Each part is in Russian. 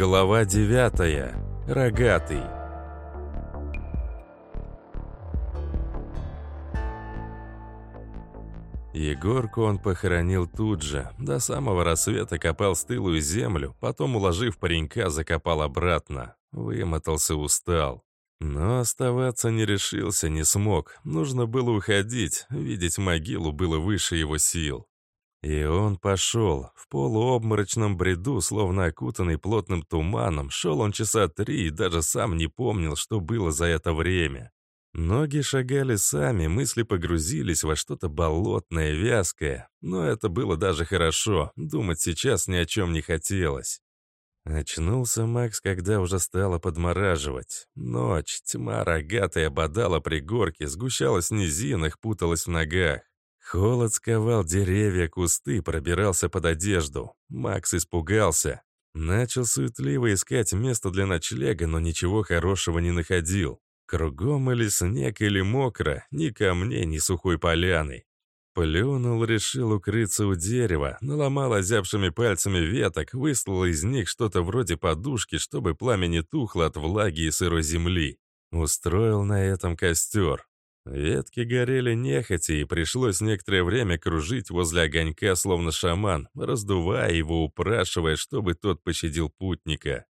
Глава девятая. Рогатый. Егорку он похоронил тут же. До самого рассвета копал стылую землю, потом, уложив паренька, закопал обратно. Вымотался, устал. Но оставаться не решился, не смог. Нужно было уходить, видеть могилу было выше его сил. И он пошел. В полуобморочном бреду, словно окутанный плотным туманом, шел он часа три и даже сам не помнил, что было за это время. Ноги шагали сами, мысли погрузились во что-то болотное, вязкое. Но это было даже хорошо, думать сейчас ни о чем не хотелось. Очнулся Макс, когда уже стало подмораживать. Ночь, тьма рогатая бодала пригорки, сгущалась в низинах, путалась в ногах. Холод сковал деревья, кусты, пробирался под одежду. Макс испугался. Начал суетливо искать место для ночлега, но ничего хорошего не находил. Кругом или снег, или мокро, ни камней, ни сухой поляны. Плюнул, решил укрыться у дерева, наломал озябшими пальцами веток, выслал из них что-то вроде подушки, чтобы пламя не тухло от влаги и сырой земли. Устроил на этом костер. Ветки горели нехотя, и пришлось некоторое время кружить возле огонька, словно шаман, раздувая его, упрашивая, чтобы тот пощадил путника.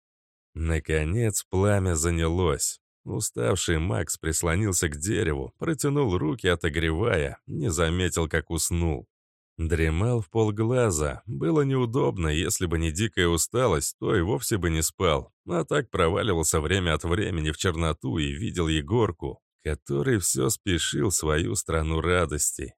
Наконец пламя занялось. Уставший Макс прислонился к дереву, протянул руки, отогревая, не заметил, как уснул. Дремал в полглаза. Было неудобно, если бы не дикая усталость, то и вовсе бы не спал. А так проваливался время от времени в черноту и видел Егорку, который все спешил свою страну радости.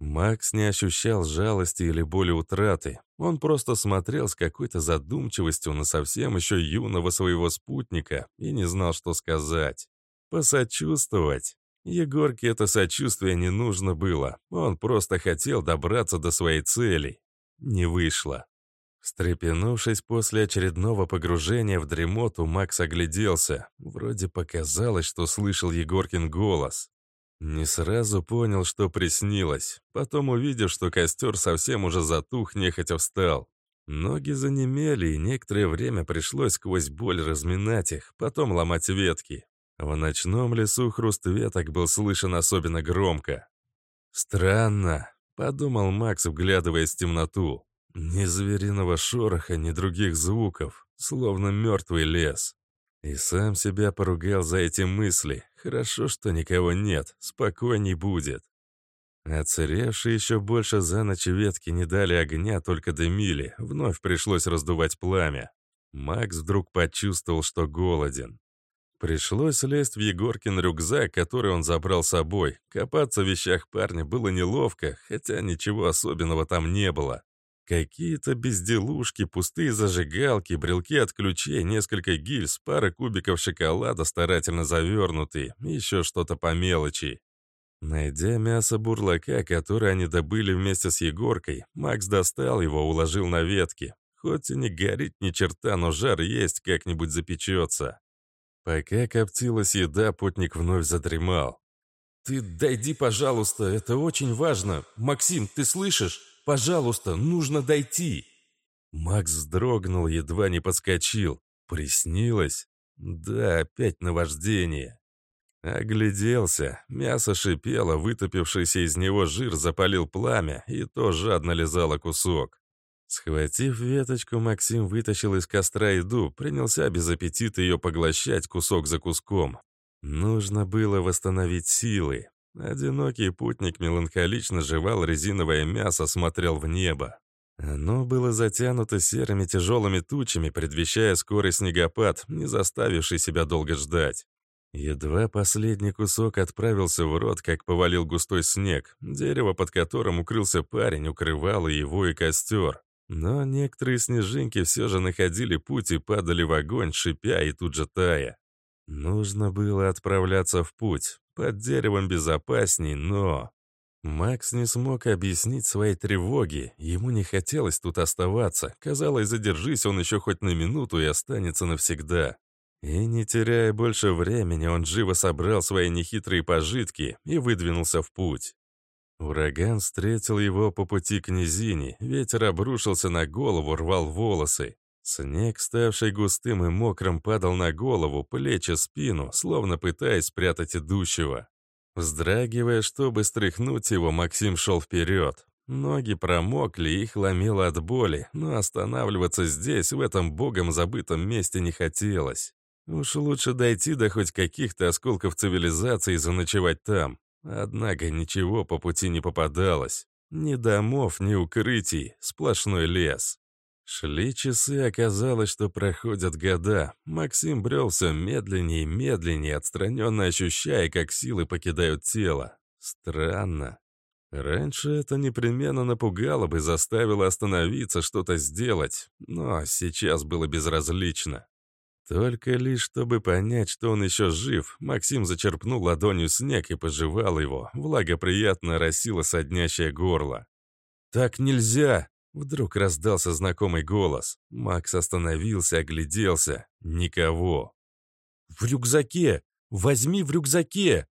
Макс не ощущал жалости или боли утраты. Он просто смотрел с какой-то задумчивостью на совсем еще юного своего спутника и не знал, что сказать. Посочувствовать. Егорке это сочувствие не нужно было. Он просто хотел добраться до своей цели. Не вышло. Встрепенувшись после очередного погружения в дремоту, Макс огляделся. Вроде показалось, что слышал Егоркин голос. Не сразу понял, что приснилось. Потом, увидев, что костер совсем уже затух, нехотя встал. Ноги занемели, и некоторое время пришлось сквозь боль разминать их, потом ломать ветки. В ночном лесу хруст веток был слышен особенно громко. «Странно», — подумал Макс, вглядываясь в темноту. Ни звериного шороха, ни других звуков, словно мертвый лес. И сам себя поругал за эти мысли. Хорошо, что никого нет, спокойней будет. Оцаревшие еще больше за ночь ветки не дали огня, только дымили. Вновь пришлось раздувать пламя. Макс вдруг почувствовал, что голоден. Пришлось лезть в Егоркин рюкзак, который он забрал с собой. Копаться в вещах парня было неловко, хотя ничего особенного там не было. Какие-то безделушки, пустые зажигалки, брелки от ключей, несколько гильз, пара кубиков шоколада, старательно завернутые, еще что-то по мелочи. Найдя мясо бурлака, которое они добыли вместе с Егоркой, Макс достал его, уложил на ветки. Хоть и не горит ни черта, но жар есть, как-нибудь запечется. Пока коптилась еда, путник вновь задремал. «Ты дойди, пожалуйста, это очень важно. Максим, ты слышишь? Пожалуйста, нужно дойти!» Макс вздрогнул, едва не подскочил. Приснилось? Да, опять наваждение. Огляделся. Мясо шипело, вытопившийся из него жир запалил пламя, и то жадно лизало кусок. Схватив веточку, Максим вытащил из костра еду, принялся без аппетита ее поглощать кусок за куском. Нужно было восстановить силы. Одинокий путник меланхолично жевал резиновое мясо, смотрел в небо. Оно было затянуто серыми тяжелыми тучами, предвещая скорый снегопад, не заставивший себя долго ждать. Едва последний кусок отправился в рот, как повалил густой снег. Дерево, под которым укрылся парень, укрывало его и костер. Но некоторые снежинки все же находили путь и падали в огонь, шипя и тут же тая. Нужно было отправляться в путь. Под деревом безопасней, но... Макс не смог объяснить свои тревоги. Ему не хотелось тут оставаться. Казалось, задержись он еще хоть на минуту и останется навсегда. И не теряя больше времени, он живо собрал свои нехитрые пожитки и выдвинулся в путь. Ураган встретил его по пути к низине, ветер обрушился на голову, рвал волосы. Снег, ставший густым и мокрым, падал на голову, плечи, спину, словно пытаясь спрятать идущего. Вздрагивая, чтобы стряхнуть его, Максим шел вперед. Ноги промокли, их ломило от боли, но останавливаться здесь, в этом богом забытом месте, не хотелось. Уж лучше дойти до хоть каких-то осколков цивилизации и заночевать там. Однако ничего по пути не попадалось. Ни домов, ни укрытий, сплошной лес. Шли часы, оказалось, что проходят года. Максим брел все медленнее и медленнее, отстраненно ощущая, как силы покидают тело. Странно. Раньше это непременно напугало бы, заставило остановиться, что-то сделать, но сейчас было безразлично. Только лишь чтобы понять, что он еще жив, Максим зачерпнул ладонью снег и пожевал его, влага приятно росила соднящее горло. «Так нельзя!» Вдруг раздался знакомый голос. Макс остановился, огляделся. Никого. «В рюкзаке! Возьми в рюкзаке!»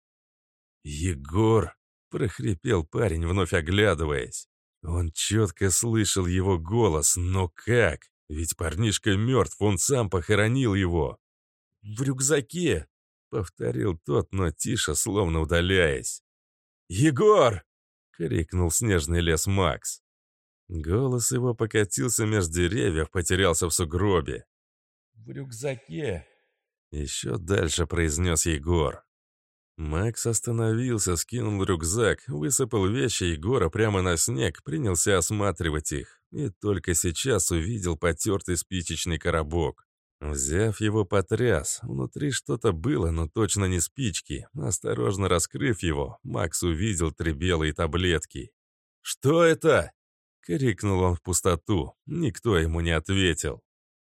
«Егор!» — прохрипел парень, вновь оглядываясь. Он четко слышал его голос, но как? Ведь парнишка мертв, он сам похоронил его. «В рюкзаке!» — повторил тот, но тише, словно удаляясь. «Егор!» — крикнул снежный лес Макс. Голос его покатился между деревьев, потерялся в сугробе. «В рюкзаке!» Еще дальше произнес Егор. Макс остановился, скинул рюкзак, высыпал вещи Егора прямо на снег, принялся осматривать их. И только сейчас увидел потертый спичечный коробок. Взяв его, потряс. Внутри что-то было, но точно не спички. Осторожно раскрыв его, Макс увидел три белые таблетки. «Что это?» — крикнул он в пустоту. Никто ему не ответил.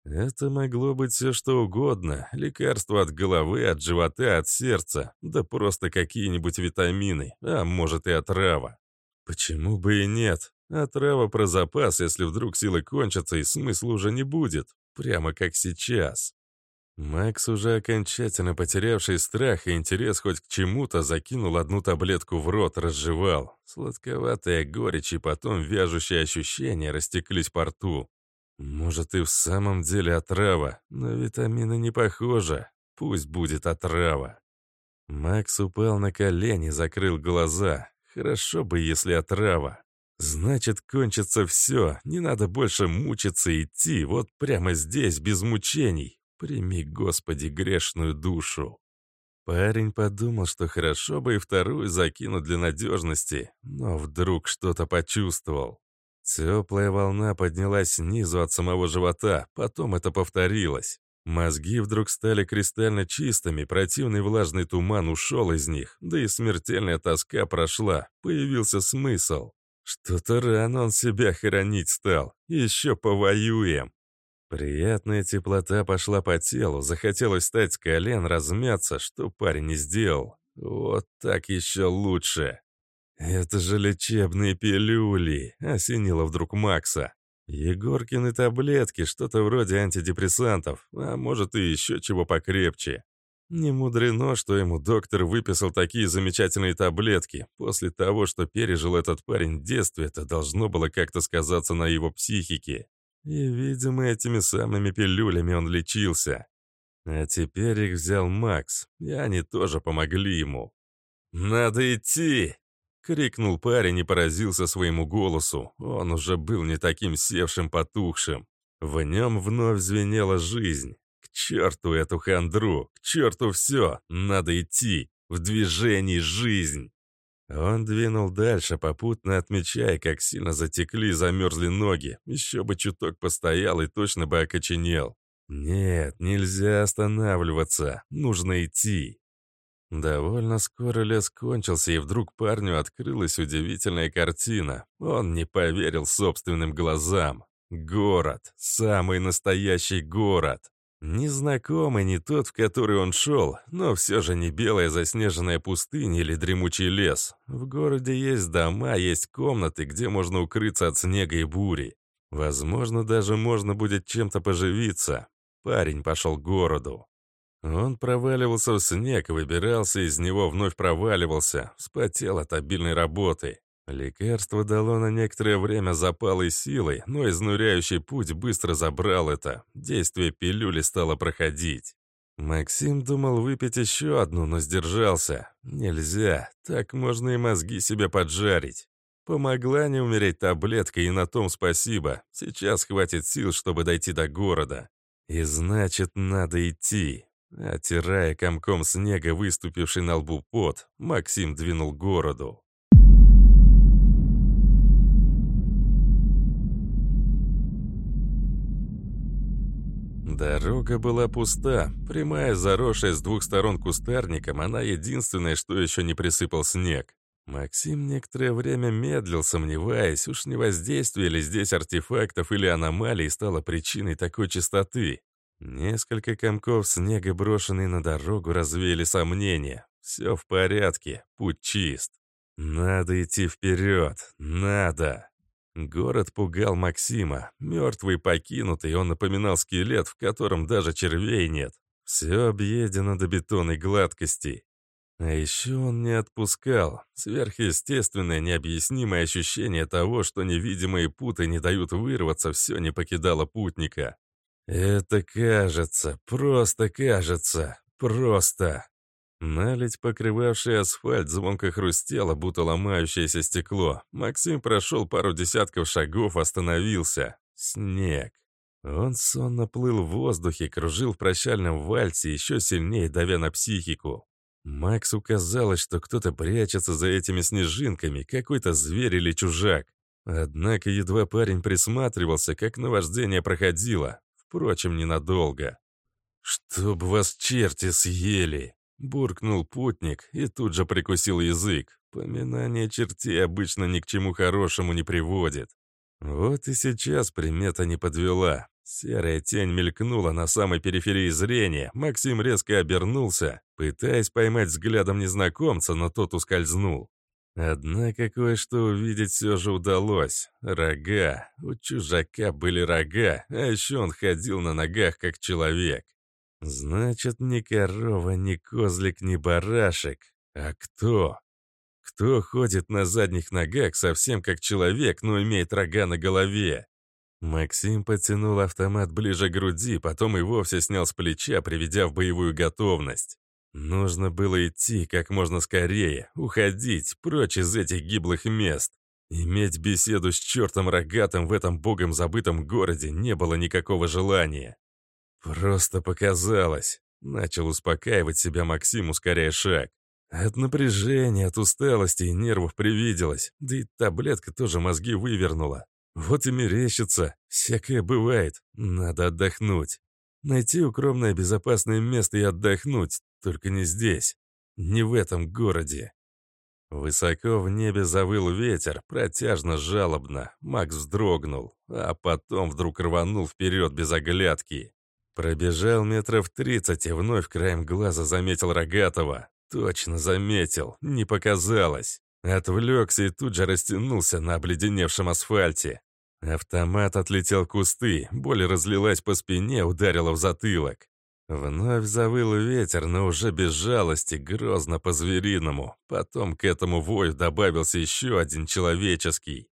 Это могло быть все что угодно. Лекарства от головы, от живота, от сердца. Да просто какие-нибудь витамины. А может и отрава. Почему бы и нет? Отрава про запас, если вдруг силы кончатся и смысла уже не будет. Прямо как сейчас. Макс, уже окончательно потерявший страх и интерес хоть к чему-то, закинул одну таблетку в рот, разжевал. Сладковатая горечь и потом вяжущие ощущения растеклись по рту. Может и в самом деле отрава, но витамины не похожи. Пусть будет отрава. Макс упал на колени, закрыл глаза. Хорошо бы, если отрава. Значит, кончится все, не надо больше мучиться идти, вот прямо здесь, без мучений. Прими, Господи, грешную душу. Парень подумал, что хорошо бы и вторую закинуть для надежности, но вдруг что-то почувствовал. Теплая волна поднялась снизу от самого живота, потом это повторилось. Мозги вдруг стали кристально чистыми, противный влажный туман ушел из них, да и смертельная тоска прошла, появился смысл. Что-то рано он себя хоронить стал, еще повоюем. Приятная теплота пошла по телу, захотелось встать с колен, размяться, что парень не сделал. Вот так еще лучше. «Это же лечебные пилюли!» — осенило вдруг Макса. «Егоркины таблетки, что-то вроде антидепрессантов, а может и еще чего покрепче. Не мудрено, что ему доктор выписал такие замечательные таблетки. После того, что пережил этот парень в детстве, это должно было как-то сказаться на его психике. И, видимо, этими самыми пилюлями он лечился. А теперь их взял Макс, и они тоже помогли ему. «Надо идти!» — крикнул парень и поразился своему голосу. Он уже был не таким севшим, потухшим. В нем вновь звенела жизнь. К черту эту хандру, к черту все, надо идти. В движении жизнь. Он двинул дальше, попутно отмечая, как сильно затекли и замерзли ноги. Еще бы чуток постоял и точно бы окоченел. Нет, нельзя останавливаться. Нужно идти. Довольно скоро лес кончился, и вдруг парню открылась удивительная картина. Он не поверил собственным глазам. Город. Самый настоящий город. Незнакомый не тот, в который он шел, но все же не белая заснеженная пустыня или дремучий лес. В городе есть дома, есть комнаты, где можно укрыться от снега и бури. Возможно, даже можно будет чем-то поживиться. Парень пошел к городу. Он проваливался в снег, выбирался из него, вновь проваливался, вспотел от обильной работы. Лекарство дало на некоторое время запалой силой, но изнуряющий путь быстро забрал это. Действие пилюли стало проходить. Максим думал выпить еще одну, но сдержался. Нельзя, так можно и мозги себе поджарить. Помогла не умереть таблетка, и на том спасибо. Сейчас хватит сил, чтобы дойти до города. И значит, надо идти. Отирая комком снега, выступивший на лбу пот, Максим двинул к городу. Дорога была пуста, прямая, заросшая с двух сторон кустарником, она единственная, что еще не присыпал снег. Максим некоторое время медлил, сомневаясь, уж не воздействие ли здесь артефактов или аномалий стало причиной такой чистоты. Несколько комков снега, брошенные на дорогу, развеяли сомнения. Все в порядке, путь чист. Надо идти вперед, надо. Город пугал Максима. Мертвый, покинутый, он напоминал скелет, в котором даже червей нет. Все объедено до бетонной гладкости. А еще он не отпускал. Сверхъестественное, необъяснимое ощущение того, что невидимые путы не дают вырваться, все не покидало путника. Это кажется, просто кажется, просто. Наледь, покрывавшая асфальт, звонко хрустела, будто ломающееся стекло. Максим прошел пару десятков шагов, остановился. Снег. Он сонно плыл в воздухе, кружил в прощальном вальсе, еще сильнее давя на психику. Максу казалось, что кто-то прячется за этими снежинками, какой-то зверь или чужак. Однако едва парень присматривался, как наваждение проходило. Впрочем, ненадолго. «Чтоб вас черти съели!» Буркнул путник и тут же прикусил язык. Поминание чертей обычно ни к чему хорошему не приводит. Вот и сейчас примета не подвела. Серая тень мелькнула на самой периферии зрения. Максим резко обернулся, пытаясь поймать взглядом незнакомца, но тот ускользнул. Однако кое-что увидеть все же удалось. Рога. У чужака были рога, а еще он ходил на ногах, как человек. Значит, ни корова, ни козлик, ни барашек. А кто? Кто ходит на задних ногах совсем как человек, но имеет рога на голове? Максим потянул автомат ближе к груди, потом и вовсе снял с плеча, приведя в боевую готовность. Нужно было идти как можно скорее, уходить прочь из этих гиблых мест. Иметь беседу с чертом рогатым в этом богом забытом городе не было никакого желания. «Просто показалось», — начал успокаивать себя Максим, ускоряя шаг. От напряжения, от усталости и нервов привиделось, да и таблетка тоже мозги вывернула. Вот и мерещится, всякое бывает, надо отдохнуть. Найти укромное безопасное место и отдохнуть, только не здесь, не в этом городе. Высоко в небе завыл ветер, протяжно жалобно. Макс вздрогнул, а потом вдруг рванул вперед без оглядки. Пробежал метров тридцать и вновь краем глаза заметил Рогатого. Точно заметил, не показалось. Отвлекся и тут же растянулся на обледеневшем асфальте. Автомат отлетел в кусты, боль разлилась по спине, ударила в затылок. Вновь завыл ветер, но уже без жалости, грозно по-звериному. Потом к этому вою добавился еще один человеческий.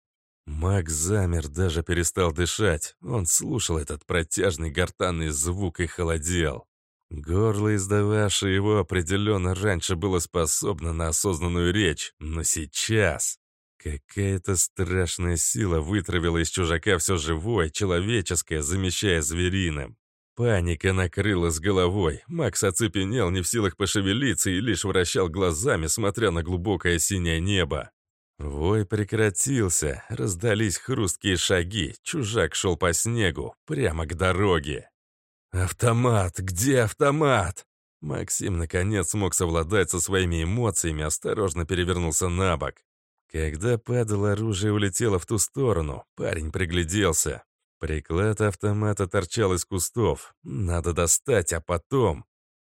Маг замер, даже перестал дышать. Он слушал этот протяжный гортанный звук и холодел. Горло, издававшее его, определенно раньше было способно на осознанную речь, но сейчас... Какая-то страшная сила вытравила из чужака все живое, человеческое, замещая звериным. Паника накрыла с головой. Макс оцепенел, не в силах пошевелиться и лишь вращал глазами, смотря на глубокое синее небо. Вой прекратился, раздались хрусткие шаги, чужак шел по снегу, прямо к дороге. «Автомат! Где автомат?» Максим наконец смог совладать со своими эмоциями, осторожно перевернулся на бок. Когда падало, оружие улетело в ту сторону. Парень пригляделся. Приклад автомата торчал из кустов. Надо достать, а потом...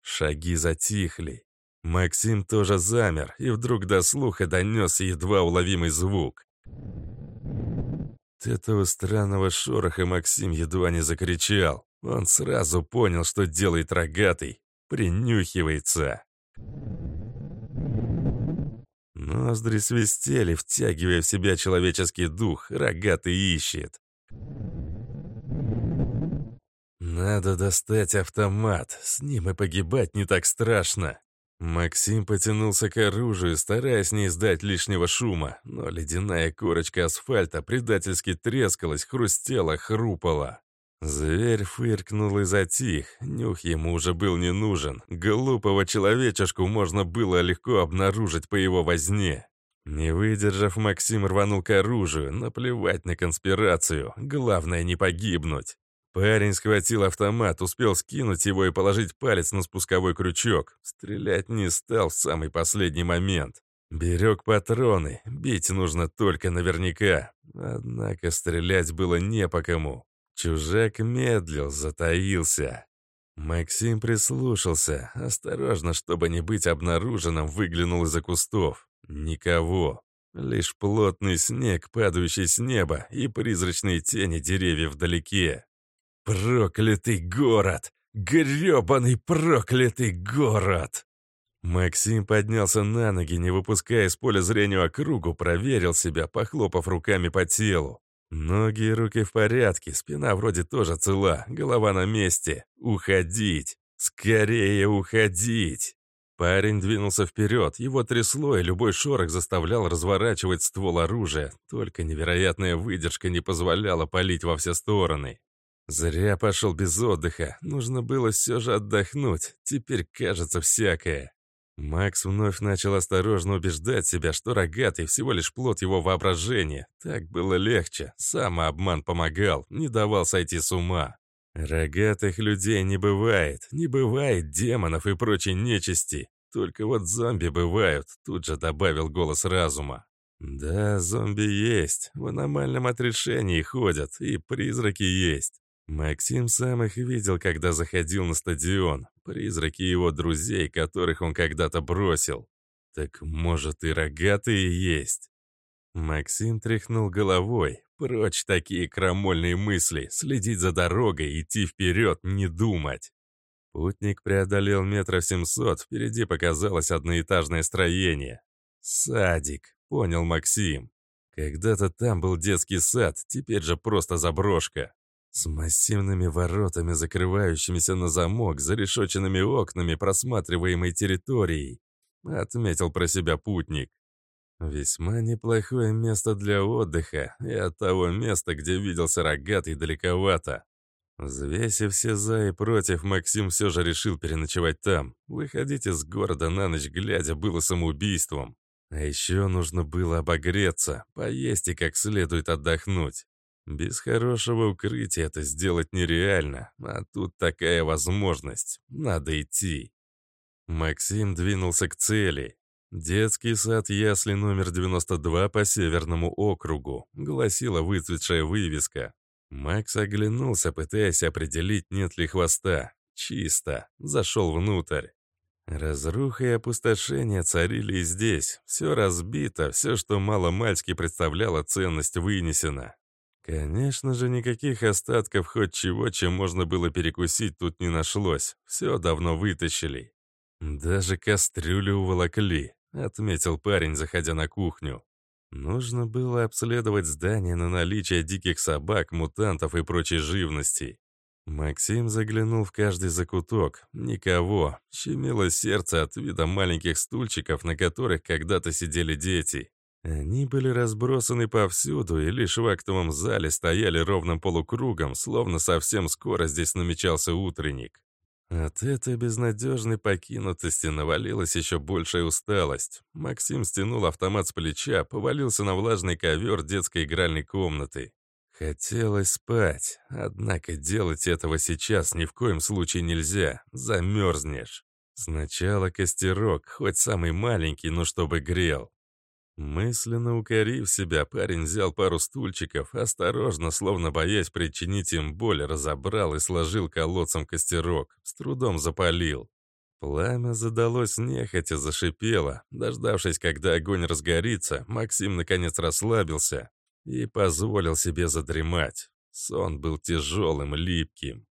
Шаги затихли. Максим тоже замер, и вдруг до слуха донесся едва уловимый звук. От этого странного шороха Максим едва не закричал. Он сразу понял, что делает рогатый. Принюхивается. Но Ноздри свистели, втягивая в себя человеческий дух, рогатый ищет. Надо достать автомат, с ним и погибать не так страшно. Максим потянулся к оружию, стараясь не издать лишнего шума, но ледяная корочка асфальта предательски трескалась, хрустела, хрупала. Зверь фыркнул и затих, нюх ему уже был не нужен. Глупого человечешку можно было легко обнаружить по его возне. Не выдержав, Максим рванул к оружию, наплевать на конспирацию, главное не погибнуть. Парень схватил автомат, успел скинуть его и положить палец на спусковой крючок. Стрелять не стал в самый последний момент. Берег патроны, бить нужно только наверняка. Однако стрелять было не по кому. Чужак медлил, затаился. Максим прислушался, осторожно, чтобы не быть обнаруженным, выглянул из-за кустов. Никого. Лишь плотный снег, падающий с неба, и призрачные тени деревьев вдалеке. «Проклятый город! грёбаный проклятый город!» Максим поднялся на ноги, не выпуская из поля зрения округу, проверил себя, похлопав руками по телу. Ноги и руки в порядке, спина вроде тоже цела, голова на месте. Уходить! Скорее уходить! Парень двинулся вперед, его трясло, и любой шорох заставлял разворачивать ствол оружия, только невероятная выдержка не позволяла палить во все стороны. Зря пошел без отдыха, нужно было все же отдохнуть, теперь кажется всякое. Макс вновь начал осторожно убеждать себя, что рогатый всего лишь плод его воображения. Так было легче, самообман помогал, не давал сойти с ума. Рогатых людей не бывает, не бывает демонов и прочей нечисти. Только вот зомби бывают, тут же добавил голос разума. Да, зомби есть, в аномальном отрешении ходят, и призраки есть. Максим сам их видел, когда заходил на стадион. Призраки его друзей, которых он когда-то бросил. Так может и рогатые есть? Максим тряхнул головой. Прочь такие крамольные мысли. Следить за дорогой, идти вперед, не думать. Путник преодолел метров семьсот, впереди показалось одноэтажное строение. «Садик», — понял Максим. «Когда-то там был детский сад, теперь же просто заброшка. С массивными воротами, закрывающимися на замок, за решетченными окнами, просматриваемой территорией, отметил про себя путник. Весьма неплохое место для отдыха, и от того места, где виделся рогатый, далековато. Взвесив все за и против, Максим все же решил переночевать там. Выходить из города на ночь глядя было самоубийством. А еще нужно было обогреться, поесть и как следует отдохнуть. Без хорошего укрытия это сделать нереально, а тут такая возможность. Надо идти. Максим двинулся к цели. Детский сад ясли номер 92 по Северному округу, гласила выцветшая вывеска. Макс оглянулся, пытаясь определить, нет ли хвоста. Чисто. Зашел внутрь. Разруха и опустошение царили и здесь. Все разбито, все, что мало-мальски представляло ценность, вынесено. Конечно же, никаких остатков хоть чего, чем можно было перекусить, тут не нашлось. Все давно вытащили. Даже кастрюлю уволокли, отметил парень, заходя на кухню. Нужно было обследовать здание на наличие диких собак, мутантов и прочей живности. Максим заглянул в каждый закуток. Никого. Щемило сердце от вида маленьких стульчиков, на которых когда-то сидели дети. Они были разбросаны повсюду и лишь в актовом зале стояли ровным полукругом, словно совсем скоро здесь намечался утренник. От этой безнадежной покинутости навалилась еще большая усталость. Максим стянул автомат с плеча, повалился на влажный ковер детской игральной комнаты. Хотелось спать, однако делать этого сейчас ни в коем случае нельзя, замерзнешь. Сначала костерок, хоть самый маленький, но чтобы грел. Мысленно укорив себя, парень взял пару стульчиков, осторожно, словно боясь причинить им боль, разобрал и сложил колодцем костерок, с трудом запалил. Пламя задалось нехотя, зашипело. Дождавшись, когда огонь разгорится, Максим наконец расслабился и позволил себе задремать. Сон был тяжелым, липким.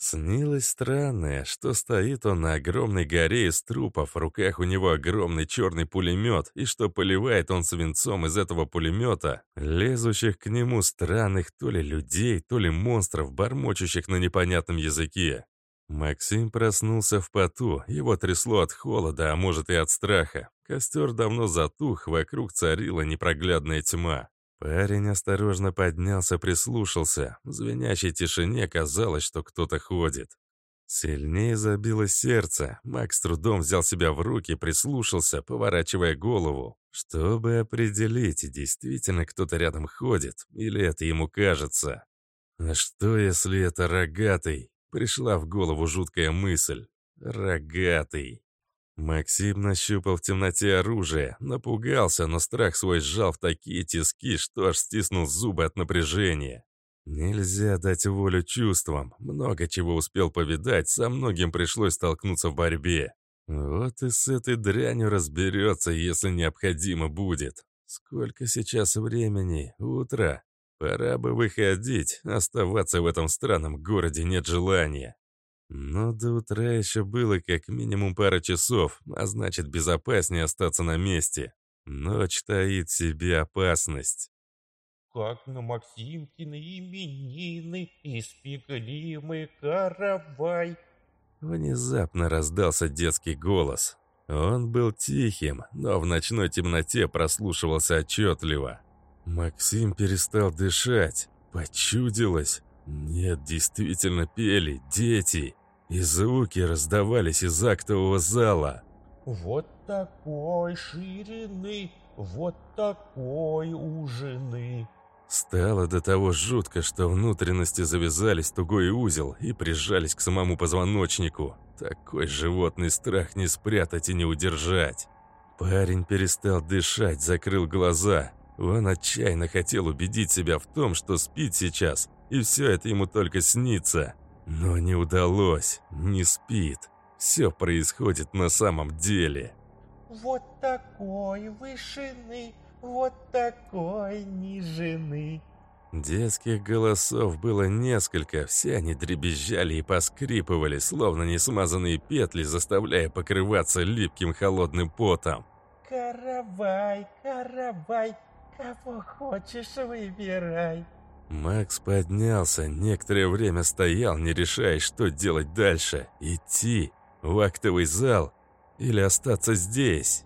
Снилось странное, что стоит он на огромной горе из трупов, в руках у него огромный черный пулемет, и что поливает он свинцом из этого пулемета, лезущих к нему странных то ли людей, то ли монстров, бормочущих на непонятном языке. Максим проснулся в поту, его трясло от холода, а может и от страха. Костер давно затух, вокруг царила непроглядная тьма. Парень осторожно поднялся, прислушался. В звенящей тишине казалось, что кто-то ходит. Сильнее забилось сердце. Макс трудом взял себя в руки, прислушался, поворачивая голову, чтобы определить, действительно кто-то рядом ходит, или это ему кажется. А что, если это рогатый? Пришла в голову жуткая мысль. Рогатый. Максим нащупал в темноте оружие, напугался, но страх свой сжал в такие тиски, что аж стиснул зубы от напряжения. Нельзя дать волю чувствам. Много чего успел повидать, со многим пришлось столкнуться в борьбе. Вот и с этой дрянью разберется, если необходимо будет. Сколько сейчас времени? Утро. Пора бы выходить, оставаться в этом странном городе нет желания. Но до утра еще было как минимум пара часов, а значит безопаснее остаться на месте. Ночь таит в себе опасность. Как на Максимкины именины испекли мы каравай. Внезапно раздался детский голос. Он был тихим, но в ночной темноте прослушивался отчетливо. Максим перестал дышать. Почудилось. Нет, действительно пели дети. И звуки раздавались из актового зала. Вот такой ширины, вот такой ужины. Стало до того жутко, что внутренности завязались тугой узел и прижались к самому позвоночнику. Такой животный страх не спрятать и не удержать. Парень перестал дышать, закрыл глаза. Он отчаянно хотел убедить себя в том, что спит сейчас, и все это ему только снится. Но не удалось, не спит. Все происходит на самом деле. Вот такой вышины, вот такой нижины. Детских голосов было несколько, все они дребезжали и поскрипывали, словно несмазанные петли, заставляя покрываться липким холодным потом. Каравай, каравай, кого хочешь выбирай. Макс поднялся, некоторое время стоял, не решая, что делать дальше. Идти в актовый зал или остаться здесь?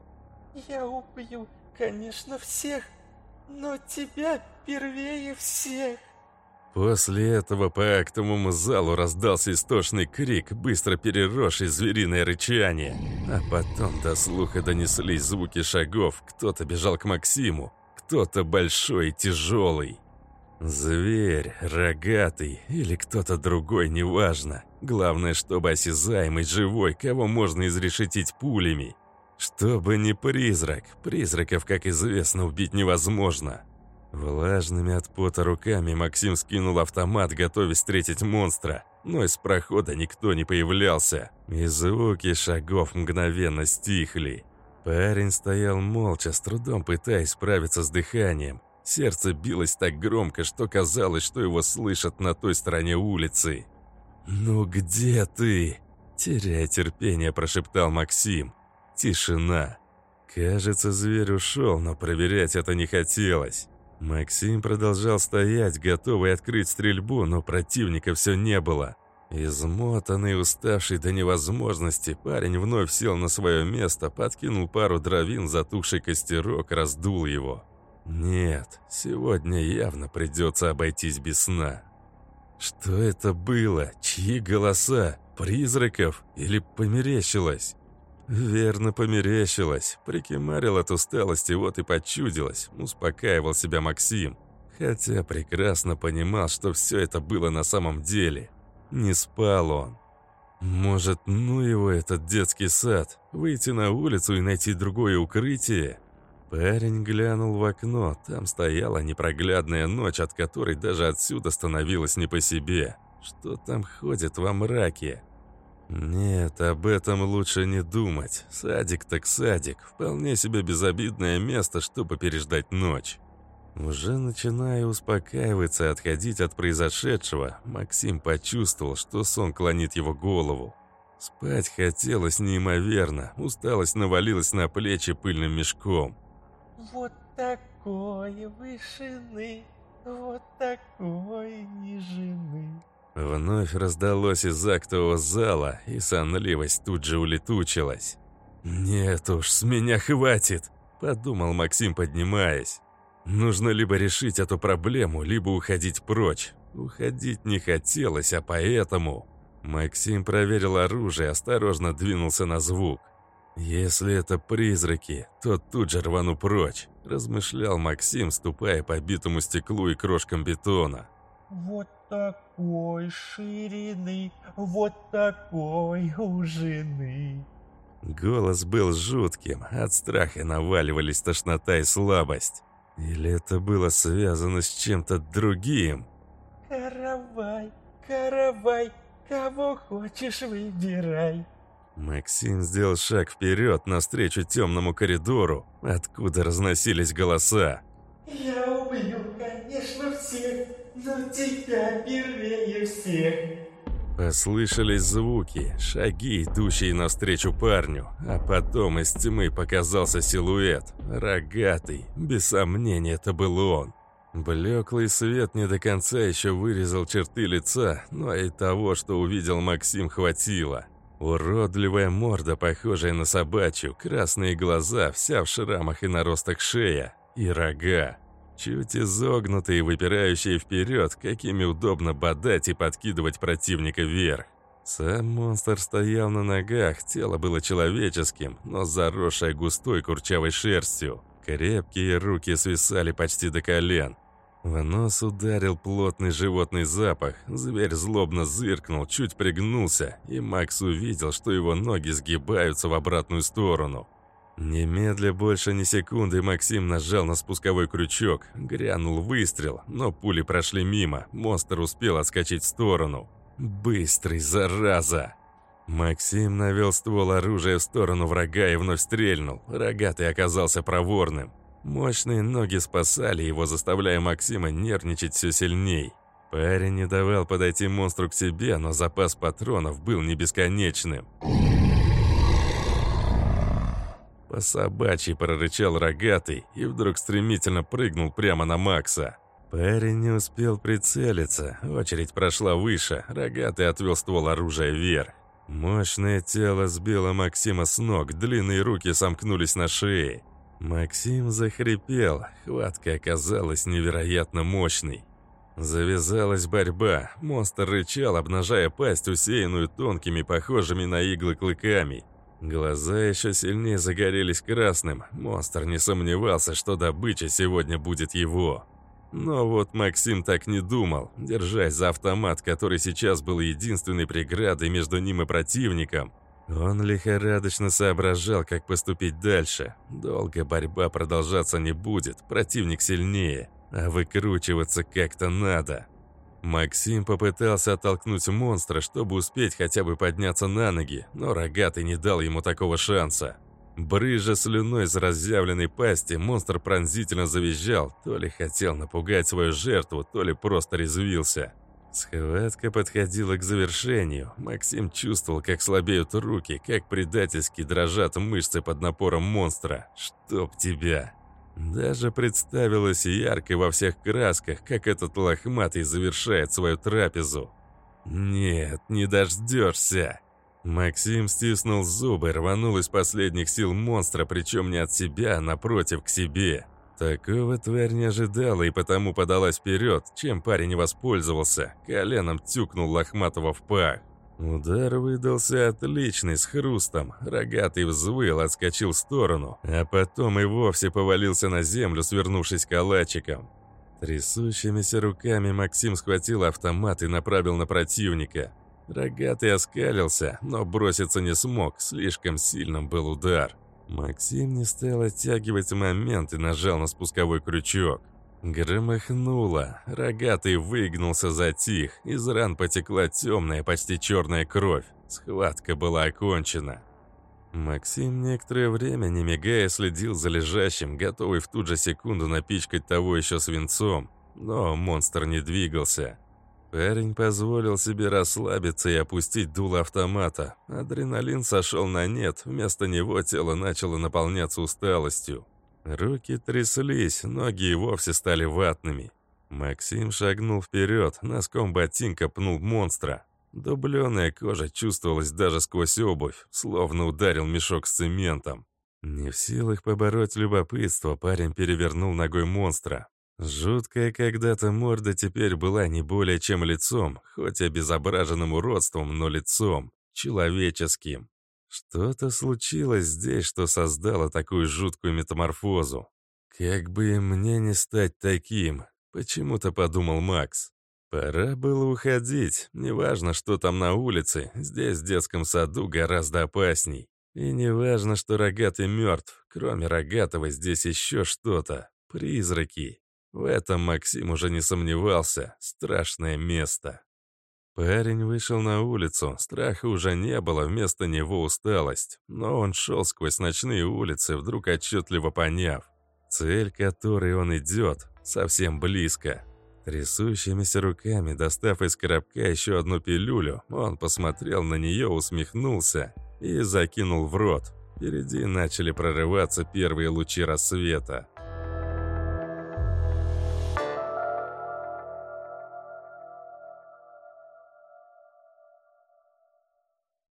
Я убью, конечно, всех, но тебя первее всех. После этого по актовому залу раздался истошный крик, быстро переросший звериное рычание. А потом до слуха донеслись звуки шагов. Кто-то бежал к Максиму, кто-то большой и тяжелый. Зверь, рогатый или кто-то другой, неважно. Главное, чтобы осязаемый, живой, кого можно изрешетить пулями. Чтобы не призрак. Призраков, как известно, убить невозможно. Влажными от пота руками Максим скинул автомат, готовясь встретить монстра. Но из прохода никто не появлялся. И звуки шагов мгновенно стихли. Парень стоял молча, с трудом пытаясь справиться с дыханием. Сердце билось так громко, что казалось, что его слышат на той стороне улицы. «Ну где ты?» Теряя терпение, прошептал Максим. Тишина. Кажется, зверь ушел, но проверять это не хотелось. Максим продолжал стоять, готовый открыть стрельбу, но противника все не было. Измотанный, уставший до невозможности, парень вновь сел на свое место, подкинул пару дровин, затухший костерок, раздул его. Нет, сегодня явно придется обойтись без сна. Что это было? Чьи голоса? Призраков? Или померещилось? Верно, померещилось. Прикимарил от усталости, вот и почудилось. Успокаивал себя Максим. Хотя прекрасно понимал, что все это было на самом деле. Не спал он. Может, ну его этот детский сад? Выйти на улицу и найти другое укрытие? Парень глянул в окно, там стояла непроглядная ночь, от которой даже отсюда становилось не по себе. Что там ходит во мраке? Нет, об этом лучше не думать. Садик так садик, вполне себе безобидное место, чтобы переждать ночь. Уже начиная успокаиваться и отходить от произошедшего, Максим почувствовал, что сон клонит его голову. Спать хотелось неимоверно, усталость навалилась на плечи пыльным мешком. Вот такой вышины, вот такой нижины. Вновь раздалось из актового зала, и сонливость тут же улетучилась. «Нет уж, с меня хватит!» – подумал Максим, поднимаясь. «Нужно либо решить эту проблему, либо уходить прочь. Уходить не хотелось, а поэтому...» Максим проверил оружие, осторожно двинулся на звук. «Если это призраки, то тут же рвану прочь», – размышлял Максим, ступая по битому стеклу и крошкам бетона. Вот такой ширины, вот такой у жены. Голос был жутким, от страха наваливались тошнота и слабость. Или это было связано с чем-то другим? Каравай, каравай, кого хочешь выбирай. Максим сделал шаг вперед навстречу темному коридору, откуда разносились голоса. «Я убью, конечно, всех, но тебя первее всех!» Послышались звуки, шаги, идущие навстречу парню, а потом из тьмы показался силуэт, рогатый, без сомнения это был он. Блеклый свет не до конца еще вырезал черты лица, но и того, что увидел Максим, хватило. Уродливая морда, похожая на собачью, красные глаза, вся в шрамах и наростах шея, и рога. Чуть изогнутые, выпирающие вперед, какими удобно бодать и подкидывать противника вверх. Сам монстр стоял на ногах, тело было человеческим, но заросшее густой курчавой шерстью. Крепкие руки свисали почти до колен. В нос ударил плотный животный запах. Зверь злобно зыркнул, чуть пригнулся, и Макс увидел, что его ноги сгибаются в обратную сторону. Немедля больше ни секунды Максим нажал на спусковой крючок. Грянул выстрел, но пули прошли мимо. Монстр успел отскочить в сторону. «Быстрый, зараза!» Максим навел ствол оружия в сторону врага и вновь стрельнул. Рогатый оказался проворным. Мощные ноги спасали его, заставляя Максима нервничать все сильней. Парень не давал подойти монстру к себе, но запас патронов был не бесконечным. По собачьи прорычал рогатый и вдруг стремительно прыгнул прямо на Макса. Парень не успел прицелиться, очередь прошла выше, рогатый отвел ствол оружия вверх. Мощное тело сбило Максима с ног, длинные руки сомкнулись на шее. Максим захрипел, хватка оказалась невероятно мощной. Завязалась борьба, монстр рычал, обнажая пасть, усеянную тонкими, похожими на иглы клыками. Глаза еще сильнее загорелись красным, монстр не сомневался, что добыча сегодня будет его. Но вот Максим так не думал, держась за автомат, который сейчас был единственной преградой между ним и противником. Он лихорадочно соображал, как поступить дальше. Долго борьба продолжаться не будет, противник сильнее, а выкручиваться как-то надо. Максим попытался оттолкнуть монстра, чтобы успеть хотя бы подняться на ноги, но рогатый не дал ему такого шанса. Брыжа слюной из разъявленной пасти, монстр пронзительно завизжал, то ли хотел напугать свою жертву, то ли просто резвился. Схватка подходила к завершению. Максим чувствовал, как слабеют руки, как предательски дрожат мышцы под напором монстра. «Чтоб тебя!» Даже представилось ярко во всех красках, как этот лохматый завершает свою трапезу. «Нет, не дождешься!» Максим стиснул зубы, рванул из последних сил монстра, причем не от себя, а напротив, к себе. Такого тварь не ожидала и потому подалась вперед, чем парень не воспользовался. Коленом тюкнул Лохматова в пах. Удар выдался отличный, с хрустом. Рогатый взвыл, отскочил в сторону, а потом и вовсе повалился на землю, свернувшись калачиком. Трясущимися руками Максим схватил автомат и направил на противника. Рогатый оскалился, но броситься не смог, слишком сильным был удар. Максим не стал оттягивать момент и нажал на спусковой крючок. Громыхнуло. Рогатый выгнулся, затих. Из ран потекла темная, почти черная кровь. Схватка была окончена. Максим некоторое время, не мигая, следил за лежащим, готовый в ту же секунду напичкать того еще свинцом. Но монстр не двигался. Парень позволил себе расслабиться и опустить дуло автомата. Адреналин сошел на нет, вместо него тело начало наполняться усталостью. Руки тряслись, ноги и вовсе стали ватными. Максим шагнул вперед, носком ботинка пнул монстра. Дубленая кожа чувствовалась даже сквозь обувь, словно ударил мешок с цементом. Не в силах побороть любопытство, парень перевернул ногой монстра. Жуткая когда-то морда теперь была не более чем лицом, хоть и обезображенным уродством, но лицом, человеческим. Что-то случилось здесь, что создало такую жуткую метаморфозу. «Как бы мне не стать таким», — почему-то подумал Макс. Пора было уходить. Неважно, что там на улице, здесь, в детском саду, гораздо опасней. И неважно, что рогатый мертв. Кроме рогатого здесь еще что-то. Призраки. В этом Максим уже не сомневался. Страшное место. Парень вышел на улицу. Страха уже не было, вместо него усталость. Но он шел сквозь ночные улицы, вдруг отчетливо поняв. Цель, которой он идет, совсем близко. Трясущимися руками, достав из коробка еще одну пилюлю, он посмотрел на нее, усмехнулся и закинул в рот. Впереди начали прорываться первые лучи рассвета.